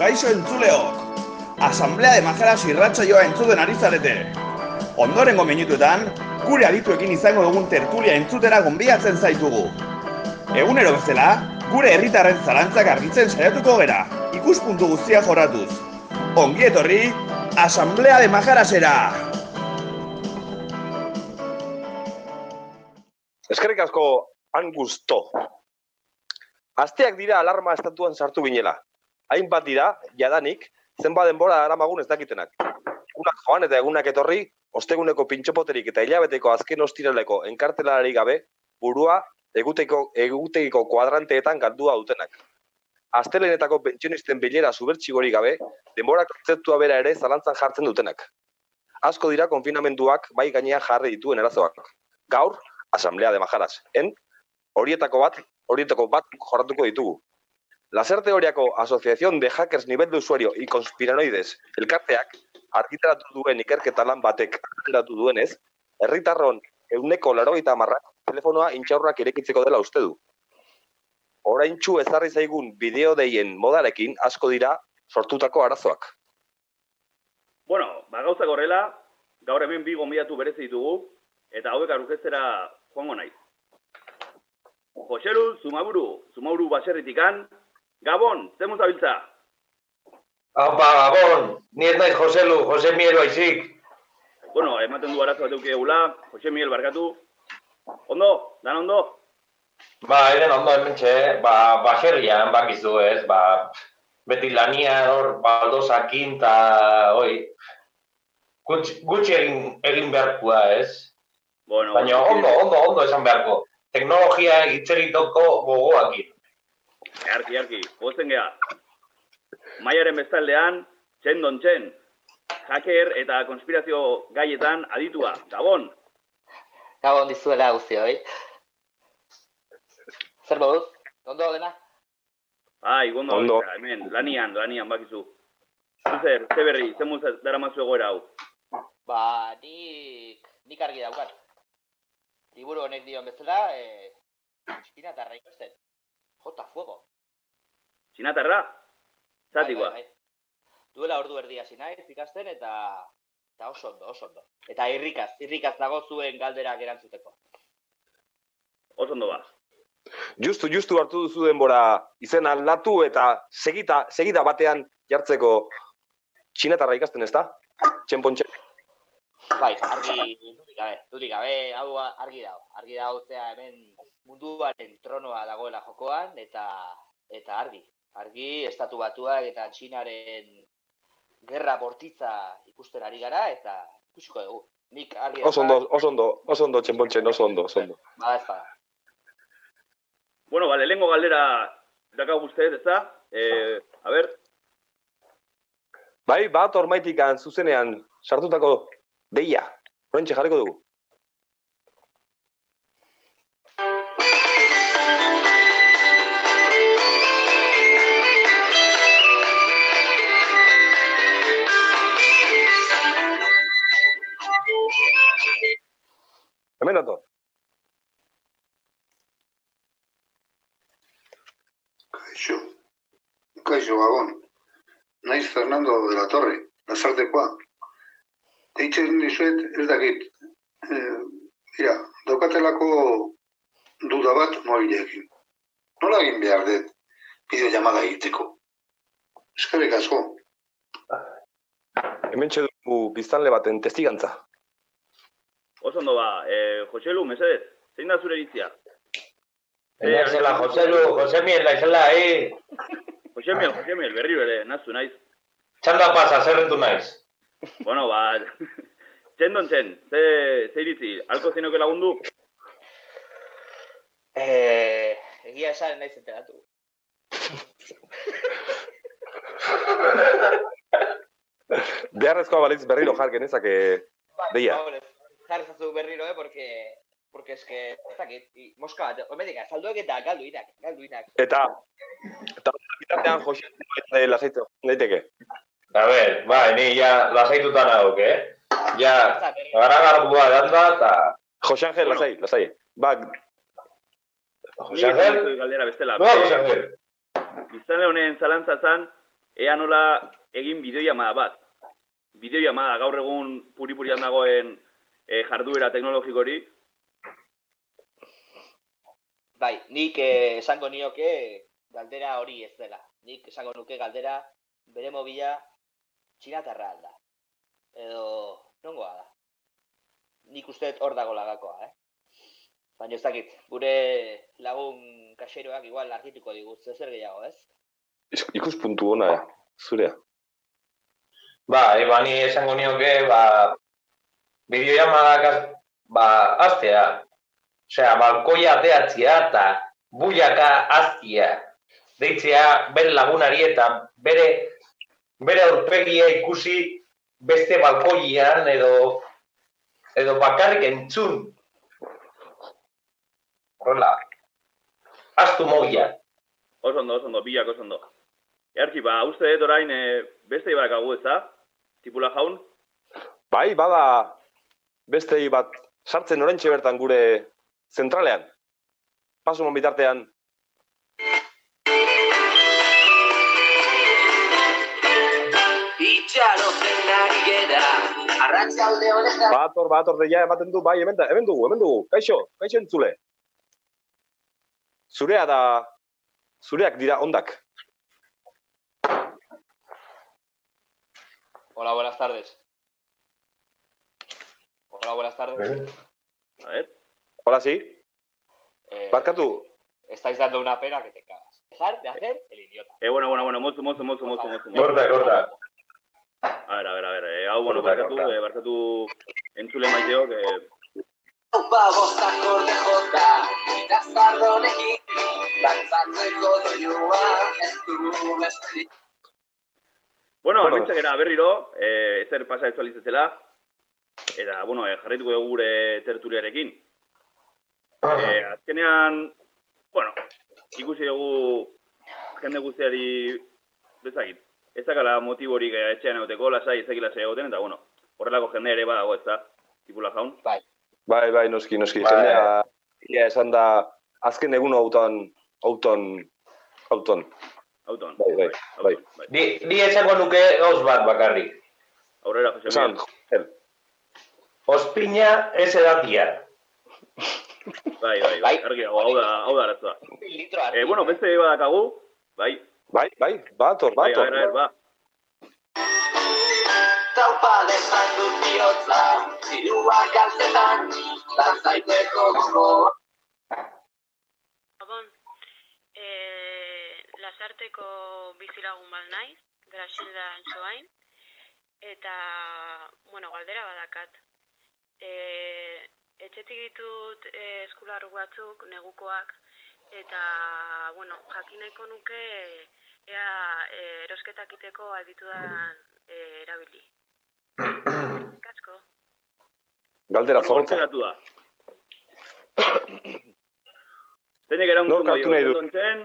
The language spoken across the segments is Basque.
Kaixo entzuleok! Asamblea de Majaras irratxa joa entzuten ari zarete. Ondorengo minutuetan, gure adituekin izango dugun tertulia entzutera gonbiatzen zaitugu. Egunero bezala, gure herritarren zalantzak argitzen saiatuko gera, ikuspuntu guztia jorratuz. Ongi etorri, Asamblea de Majarasera! Eskerrik asko angusto. Asteak dira alarma estatuan sartu binela. Hainbat dira, jadanik, zenba denbora aramagun ez dakitenak. Egunak joan eta egunak etorri, osteguneko pintxopoterik eta hilabeteko azken ostiraleko enkartelarari gabe, burua eguteko, egutegiko kuadranteetan galdua dutenak. Astelenetako pentsionisten bilera zubertxigori gabe, denbora kontzeptua bera ere zalantzan jartzen dutenak. Asko dira konfinamenduak bai gainean jarri dituen erazoak. Gaur, Asamblea de Majaras, en horietako bat, horietako bat jorratuko ditugu. Laser Teoriako Asociación de Hackers Nivel de Usuario y Conspiranoides elkarteak argitaratu duen ikerketa lan batek argitaratu duenez, herritarron euneko larogeita marrak telefonoa intxaurrak irekitzeko dela uste du. Oraintxu ezarri zaigun bideo deien modarekin asko dira sortutako arazoak. Bueno, ba gauza horrela, gaur hemen bi gonbidatu berezi ditugu, eta hauek aurkeztera joango naiz. Joselu, Zumaburu, Zumaburu baserritikan, Gabon, zemuz zabiltza? Aupa, Gabon, ni ez naiz Joselu, Jose Miel baizik. Bueno, ematen du arazo bat euke egula, Jose Miguel barkatu. Ondo, dan ondo? Ba, eren ondo hementxe, ba, baserrian bakizu ez, ba, beti lania hor baldozakin eta, oi, gutxi, gutxi egin, egin beharkua ez. Bueno, Baina ondo, ondo, ondo esan beharko. Teknologia itzeritoko gogoakin. Arki, arki, gozen geha. Maiaren bestaldean, txendon txen, hacker eta konspirazio gaietan aditua, Gabon. Gabon dizuela guztioi. Zer moduz? Ondo dena? Bai, gondo, Ondo. eta hemen, lanian, lanian bakizu. Zer, ze berri, ze muz dara mazu egoera hau. Ba, nik, nik argi daukat. Liburu honek dion bezala, e, txina eta. Jota fuego. Txinatarra? Zatikoa. Bai, bai, bai. Duela ordu erdi hasi naiz ikasten eta eta oso ondo, oso ondo. Eta irrikaz, irrikaz dago zuen galderak erantzuteko. Oso ondo ba. Justu, justu hartu duzu denbora izen aldatu eta segita, segida batean jartzeko txinatarra ikasten ez da? Txenpontxe. Bai, argi, dudik gabe, dudik gabe, hau argi dago. Argi dago, zea hemen munduaren tronoa dagoela jokoan, eta eta argi. Argi, estatu batuak eta txinaren gerra bortitza ikusten ari gara, eta ikusiko dugu. Nik argi Oso ondo, oso ondo, oso ondo txenpontxen, oso ondo, oso ondo. Ba, ez bada. Bueno, ba, lehenengo galdera dakau guztiet, ez da? E, a ber, Bai, bat ormaitikan zuzenean sartutako deia. Horentxe jarriko dugu. Deitzen dizuet, ez dakit. E, mira, daukatelako duda bat mobileekin. Nola egin behar dut bideo llamada egiteko? Eskerrik asko. Hemen dugu biztanle baten testigantza. oso ondo ba. E, Joselu, mesedez, zein da zure iritzia? Naizela, Joselu, Jose Miel, naizela, eh? Jose Miel, Jose Miel, berriro ere, nazu naiz. Txanda pasa, zerrentu naiz. Bueno, ba, txendon txen, ze, ze iritzi, alko zinoko lagundu? Eh, egia esan naiz enteratu. Beharrezkoa balitz berriro jar genezake deia. Ba, Jarri zazu berriro, eh, porque porque es que ez dakit, i- moska bat, omedik, salduak eta galdu inak, galdu inak. Eta, eta bitartean Jose eta lasaitzen daiteke. A ver, bai, ni ja lasaituta nauk, eh? Ja, Eta berriro. garagarbua danda, eta... Jose Angel, Bueno. lasai, lasai. Ba, Jose Angel? Galdera bestela. No, Jose Angel. Biztanle honen zalantza zan, ea nola egin bideoiamada bat. Bideoiamada gaur egun puri-purian dagoen e, jarduera teknologikori. Bai, nik eh, esango nioke galdera hori ez dela. Nik esango nuke galdera bere mobila txinatarra alda. Edo, nongoa da. Nik uste hor dago lagakoa, eh? Baina ez dakit, gure lagun kaseroak igual argituko digut, zer gehiago, ez? Is- Ikuspuntu ona, zurea. Ba, eba ni esango nioke, ba, bideoiamadak, az- ba, aztea. Osea, balkoia ateatzea eta buiaka aztia. Deitzea bere lagunari eta bere, bere aurpegia ikusi beste balkoian edo edo bakarrik entzun. Horrela. Aztu mogia. Oso ondo, oso ondo, bilak oso ondo. Earki, ba, uste dut orain e, beste ibakagu ez da? Tipula jaun? Bai, bada beste bat sartzen orentxe bertan gure zentralean. Pasumon bitartean, ari gera, arratsalde honetan bator, bator deia ematen du, bai, hemen, da, hemen dugu, hemen dugu, kaixo, kaixo entzule. Zurea da, zureak dira ondak. Hola, buenas tardes. Hola, buenas tardes. A ver, Hola, sí, Eh, barkatu, estáis dando una pena que te cagas. Dejar de hacer el idiota. eh, bueno, bueno, bueno, mozu, mozu, mozu, mozu. mozu. Korta, korta. A ver, a ver, a ver, eh, hau, bueno, barkatu, eh, barkatu entzule maiteo, que Babostak orde jota, ikastarronekin, dantzatzeko doinua, ez du besterik. Bueno, gara berriro, eh, ezer pasa aktualizatzela, eta, bueno, eh, jarraituko dugu gure tertuliarekin. Eh, azkenean, bueno, ikusi dugu jende guztiari bezakit. Ez dakala motiborik etxean egoteko, lasai, ezekila egoten, eta, bueno, horrelako jende ere badago, ez da, tipula jaun. Bai. bai, bai, noski, noski, Bai. jendea, ia esan da, azken egun auton, auton, auton, Auton. Bai, bai, auton, bai. Ni, ni esango nuke gauz bat bakarrik. Aurrera, Jose esan. Ospina ez edatia. Bai, bai, bai, Bai. argi dago, hau da, hau da arazoa. Litro Eh, bueno, beste badakagu, bai, bai, bai, bator, bai, bator, ver, a ver, ba. Taupa desan dut bihotza, zirua kaltetan, dantzaiteko gogoa. Gabon, e, lasarteko bizilagun bat naiz, Grasilda Antsoain, eta, bueno, galdera badakat. E, etxetik ditut e, eskularru batzuk, negukoak, eta, bueno, jakin nahiko nuke ea e, erosketak iteko alditudan e, erabili. Kasko. galdera Hortxe zorrotza. datu da. Zeinek erantzun Nork hartu nahi du? Entzen,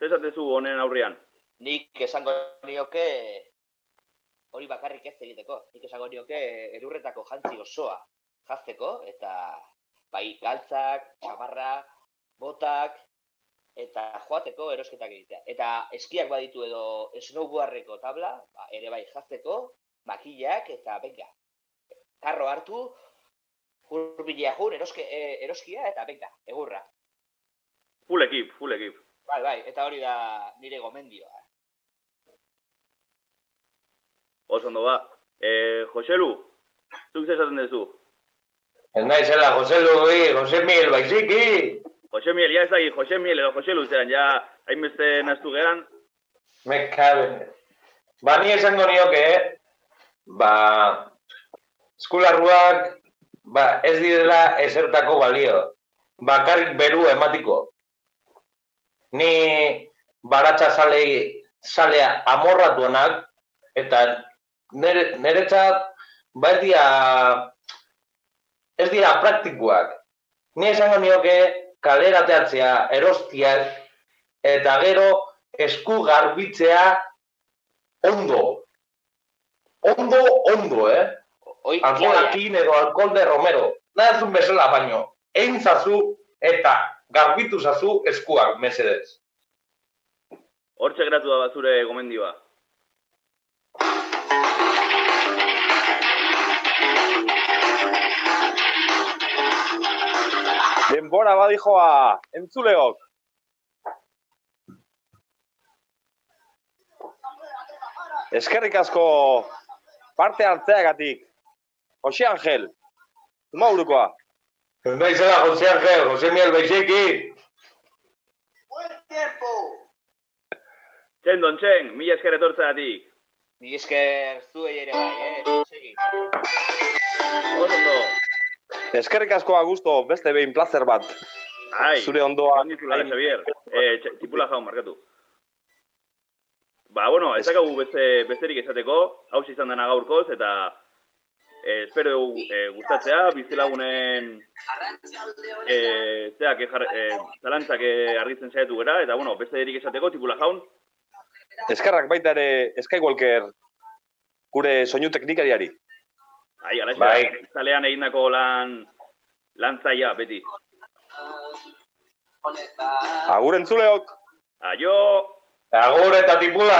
zezatezu honen aurrean. Nik esango nioke hori bakarrik ez egiteko. Nik esango nioke edurretako jantzi osoa jazteko eta bai galtzak, txamarra, botak eta joateko erosketak egitea. Eta eskiak baditu edo snowboardeko tabla, ba, ere bai jazteko, makillak eta venga. Karro hartu, hurbilea jun, eroske, eh, eroskia eta venga, egurra. Full ekip, full ekip. Bai, bai, eta hori da nire gomendioa. Oso ondo ba. Eh, Joselu, zuk zezaten duzu. Ez naizela Jose Luis, Jose Miguel Baiziki. Jose Miel, ja ez dagi, Jose Miel edo Joselu zeran, ja hainbeste naztu geran. Me caben. Ba, ni esango nioke, ba, eskularruak, ba, ez direla esertako balio. Bakarrik beru ematiko. Ni baratza sale, salea amorratuenak, eta nere, niretzat, ba, ez dira, ez dira praktikoak. Ni esango nioke, kalera teatzea, erostiak, eta gero esku garbitzea ondo. Ondo, ondo, eh? Oi, Alkoholakin edo alkohol de romero. Nahazun bezala baino. Egin zazu eta garbitu zazu eskuak, mesedez. Hortxe geratu da bazure gomendioa. Denbora badijoa, entzuleok. Eskerrik asko parte hartzeagatik. Jose Angel, zuma burukoa. Ez naizela Jose Angel, Jose Miel Beixeki. Txen, don txen, mila esker etortzeatik. Ni esker zuei ere bai, eh? Segi. Eskerrik asko Augusto, beste behin placer bat. Ai, Zure ondoa. egon dizula, Xavier. Eh, tipula jaun, markatu. Ba, bueno, ez dakagu beste, besterik esateko, hau izan dena gaurkoz, eta eh, espero dugu eh, gustatzea, bizilagunen eh, zeak, eh, zalantzak eh, argitzen saiatu gara, eta bueno, beste erik esateko, tipula jaun, Eskerrak baita ere Skywalker gure soinu teknikariari. Ai, alaxe, Bai. zalean egindako lan, lan zaila, beti. Agur entzuleok! Aio! Agur eta tipula,